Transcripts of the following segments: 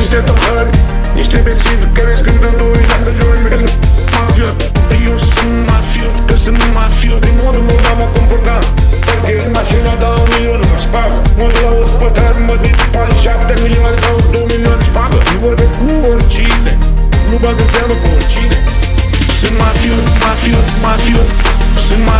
niște tocări Niște bețivi care scriu de doi ani de joi Mafia, eu sunt mafio Că sunt mafio, din modul meu da mă comporta Parcă e mașina da un milion, mă spagă Mă duc la ospătar, mă duc pe șapte milioane sau două milioane spagă Nu vorbesc cu oricine Nu bag în seamă cu oricine. Sunt mafio, mafio, mafio Sunt mafio,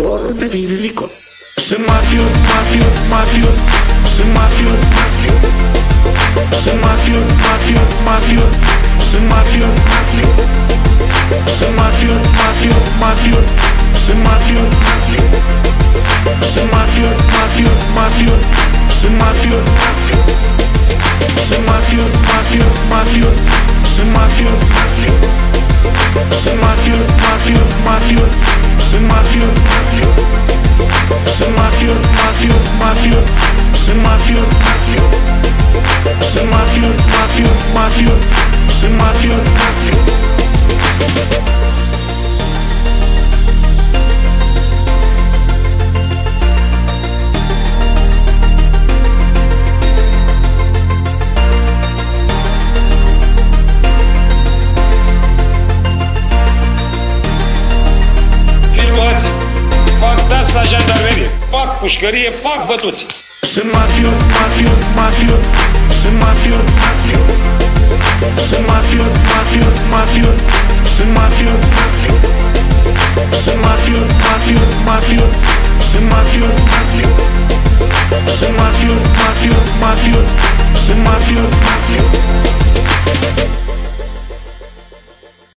Sunt mafio, mafio, mafio Sunt mafio, mafio Sunt mafio, mafio, mafio Sunt mafio, mafio Sunt mafio, mafio, mafio Sunt mafio, mafio Sunt mafio, mafio, mafio Sunt mafio, mafio Sunt mafio, mafio, mafio Sunt mafio, mafio Sunt mafio, mafio, mafio c'est mafieux, c'est mafieux, mafieux, mafieux, c'est mafieux, c'est mafieux, mafieux, mafieux. pușcărie, pac, bătuți. Sunt mafiot, mafiot, mafiot, sunt mafiot, mafiot. Sunt mafiot, mafiot, mafiot, sunt mafiot, mafiot. Sunt mafiot, mafiot, mafiot, sunt mafiot, mafiot. Sunt mafiot, mafiot, mafiot, sunt mafiot, mafiot.